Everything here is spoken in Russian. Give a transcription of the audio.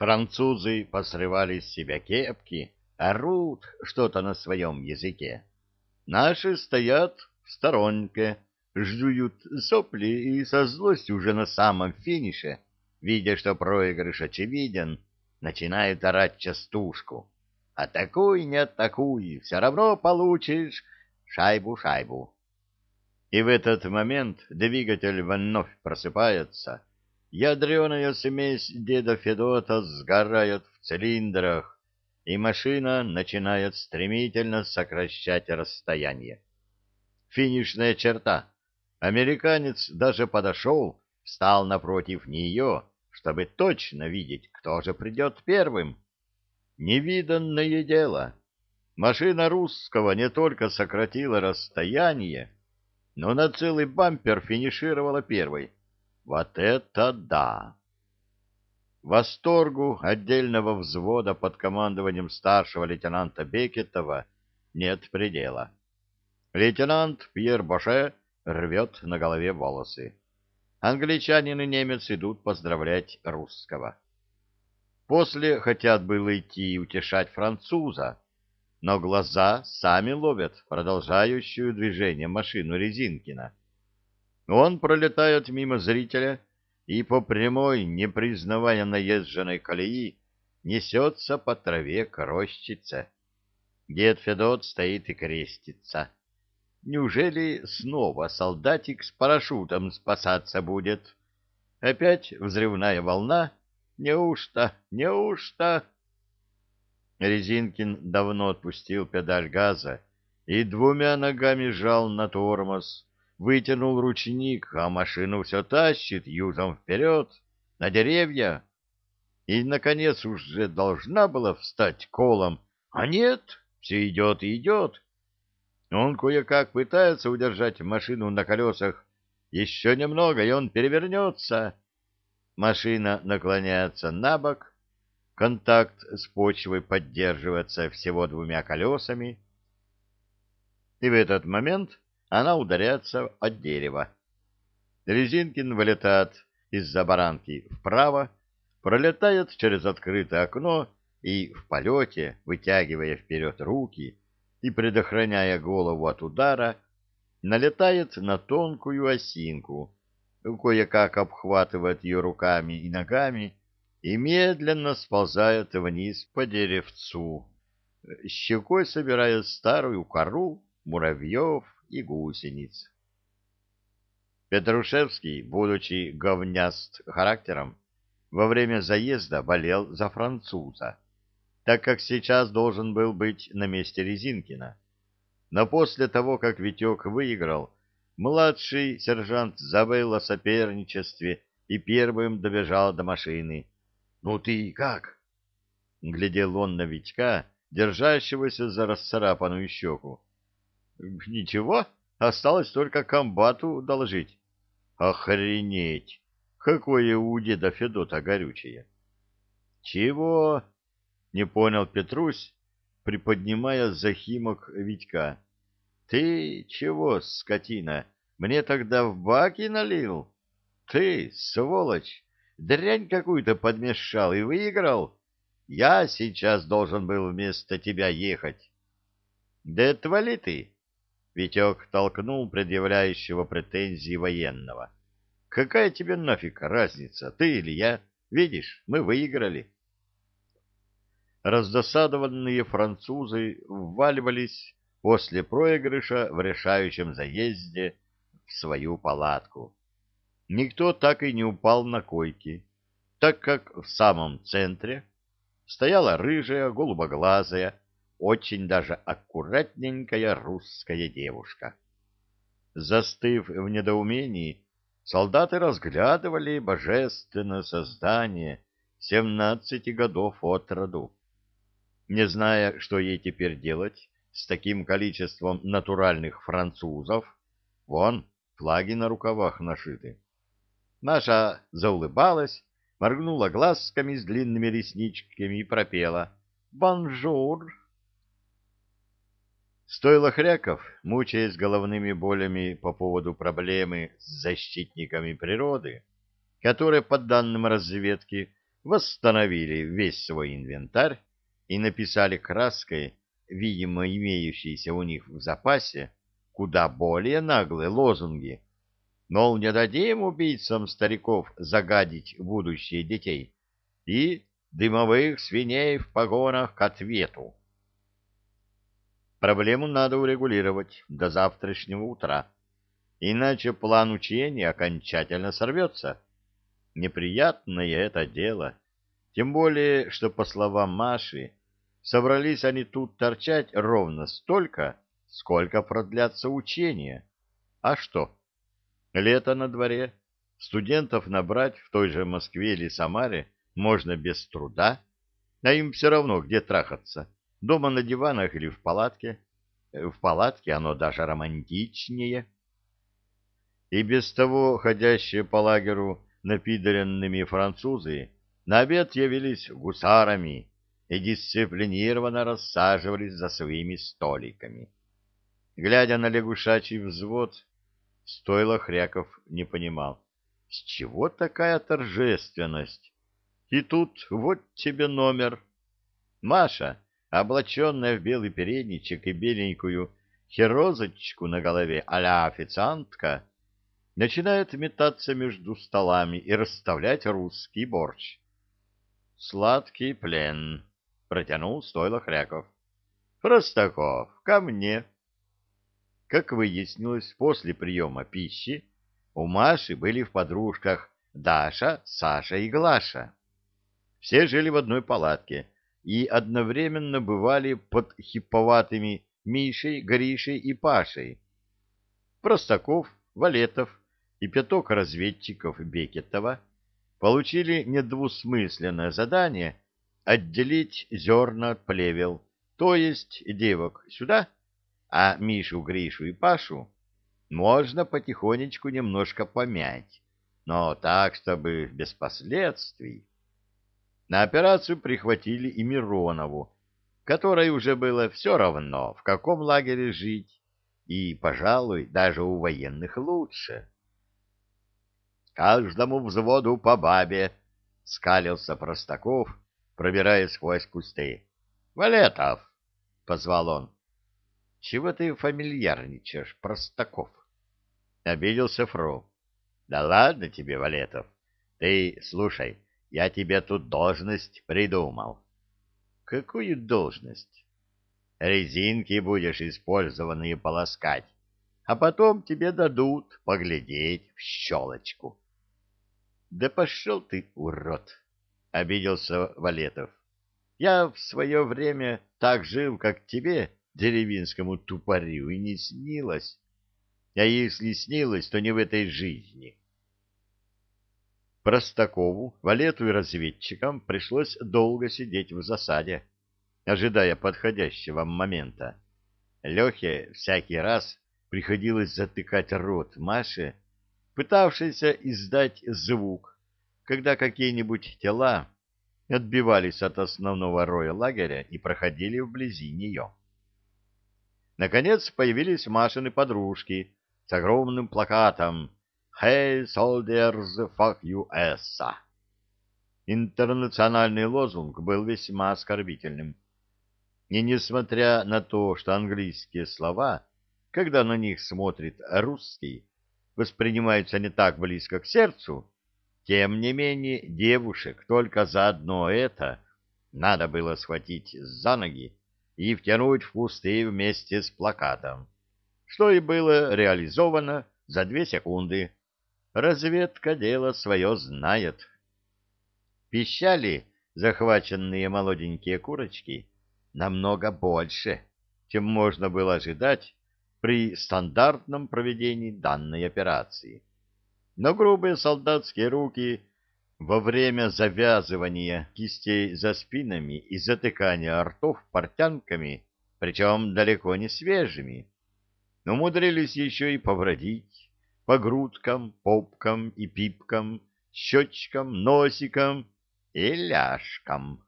Французы посрывали с себя кепки, орут что-то на своем языке. Наши стоят в сторонке, ждут сопли и со злостью уже на самом финише, видя, что проигрыш очевиден, начинают орать частушку. Атакуй, не атакуй, все равно получишь шайбу-шайбу. И в этот момент двигатель вновь просыпается. Ядреная смесь деда Федота сгорает в цилиндрах, и машина начинает стремительно сокращать расстояние. Финишная черта. Американец даже подошел, встал напротив нее, чтобы точно видеть, кто же придет первым. Невиданное дело. Машина русского не только сократила расстояние, но на целый бампер финишировала первой. Вот это да! Восторгу отдельного взвода под командованием старшего лейтенанта Бекетова нет предела. Лейтенант Пьер Боше рвет на голове волосы. Англичанин и немец идут поздравлять русского. После хотят было идти и утешать француза, но глаза сами ловят продолжающую движение машину Резинкина. Он пролетает мимо зрителя и по прямой, не признавая наезженной колеи, несется по траве к рощице. Дед Федот стоит и крестится. Неужели снова солдатик с парашютом спасаться будет? Опять взрывная волна? Неужто? Неужто? Резинкин давно отпустил педаль газа и двумя ногами жал на тормоз, вытянул ручник, а машину все тащит юзом вперед, на деревья. И, наконец, уже должна была встать колом, а нет, все идет и идет. Он кое-как пытается удержать машину на колесах. Еще немного, и он перевернется. Машина наклоняется на бок. Контакт с почвой поддерживается всего двумя колесами. И в этот момент она ударяется от дерева. Резинкин вылетает из-за баранки вправо, пролетает через открытое окно и в полете, вытягивая вперед руки и предохраняя голову от удара, налетает на тонкую осинку, кое-как обхватывает ее руками и ногами и медленно сползает вниз по деревцу, щекой собирая старую кору муравьев и гусениц. Петрушевский, будучи говняст характером, во время заезда болел за француза, так как сейчас должен был быть на месте Резинкина. Но после того, как Витек выиграл, младший сержант забыл о соперничестве и первым добежал до машины. — Ну ты как? — глядел он на Витька, держащегося за расцарапанную щеку. Ничего, осталось только комбату доложить. Охренеть! Какое у деда Федота горючее! Чего? Не понял Петрусь, приподнимая захимок Витька. Ты чего, скотина, мне тогда в баки налил? Ты, сволочь, дрянь какую-то подмешал и выиграл? Я сейчас должен был вместо тебя ехать. Да отвали ты! Витек толкнул предъявляющего претензии военного. «Какая тебе нафиг разница, ты или я? Видишь, мы выиграли». Раздосадованные французы вваливались после проигрыша в решающем заезде в свою палатку. Никто так и не упал на койки, так как в самом центре стояла рыжая, голубоглазая, очень даже аккуратненькая русская девушка. Застыв в недоумении, солдаты разглядывали божественное создание семнадцати годов от роду. Не зная, что ей теперь делать с таким количеством натуральных французов, вон, флаги на рукавах нашиты. Наша заулыбалась, моргнула глазками с длинными ресничками и пропела «Bonjour!» Стоило Хряков, мучаясь головными болями по поводу проблемы с защитниками природы, которые, по данным разведки, восстановили весь свой инвентарь и написали краской, видимо, имеющиеся у них в запасе, куда более наглые лозунги. Мол, не дадим убийцам стариков загадить будущее детей и дымовых свиней в погонах к ответу. Проблему надо урегулировать до завтрашнего утра, иначе план учения окончательно сорвется. Неприятное это дело, тем более, что, по словам Маши, собрались они тут торчать ровно столько, сколько продлятся учения. А что? Лето на дворе, студентов набрать в той же Москве или Самаре можно без труда, а им все равно где трахаться Дома на диванах или в палатке. Э, в палатке оно даже романтичнее. И без того ходящие по лагерю напидоренными французы на обед явились гусарами и дисциплинированно рассаживались за своими столиками. Глядя на лягушачий взвод, стойло Хряков не понимал, с чего такая торжественность? И тут вот тебе номер. Маша облаченная в белый передничек и беленькую херозочку на голове а официантка, начинает метаться между столами и расставлять русский борщ. «Сладкий плен», — протянул стойло Хряков. «Простаков, ко мне». Как выяснилось, после приема пищи у Маши были в подружках Даша, Саша и Глаша. Все жили в одной палатке — и одновременно бывали под хиповатыми Мишей, Гришей и Пашей. Простаков, Валетов и пяток разведчиков Бекетова получили недвусмысленное задание отделить зерна от плевел, то есть девок сюда, а Мишу, Гришу и Пашу можно потихонечку немножко помять, но так, чтобы без последствий. На операцию прихватили и Миронову, которой уже было все равно, в каком лагере жить, и, пожалуй, даже у военных лучше. «Каждому взводу по бабе!» — скалился Простаков, пробираясь сквозь кусты. «Валетов!» — позвал он. «Чего ты фамильярничаешь, Простаков?» — обиделся Фрол. «Да ладно тебе, Валетов. Ты слушай, я тебе тут должность придумал. Какую должность? Резинки будешь использованные полоскать, а потом тебе дадут поглядеть в щелочку. Да пошел ты, урод! — обиделся Валетов. Я в свое время так жил, как тебе, деревенскому тупорю, и не снилось. А если снилось, то не в этой жизни. Простакову, валету и разведчикам пришлось долго сидеть в засаде, ожидая подходящего момента. Лехе всякий раз приходилось затыкать рот Маше, пытавшейся издать звук, когда какие-нибудь тела отбивались от основного роя лагеря и проходили вблизи нее. Наконец появились Машины подружки с огромным плакатом «Hey, soldiers, fuck you, ESSA!» Интернациональный лозунг был весьма оскорбительным. И несмотря на то, что английские слова, когда на них смотрит русский, воспринимаются не так близко к сердцу, тем не менее девушек только за одно это надо было схватить за ноги и втянуть в кусты вместе с плакатом, что и было реализовано за две секунды Разведка дело свое знает. Пищали захваченные молоденькие курочки намного больше, чем можно было ожидать при стандартном проведении данной операции. Но грубые солдатские руки во время завязывания кистей за спинами и затыкания ртов портянками, причем далеко не свежими, умудрились еще и повредить по грудкам, попкам и пипкам, щечкам, носикам и ляжкам.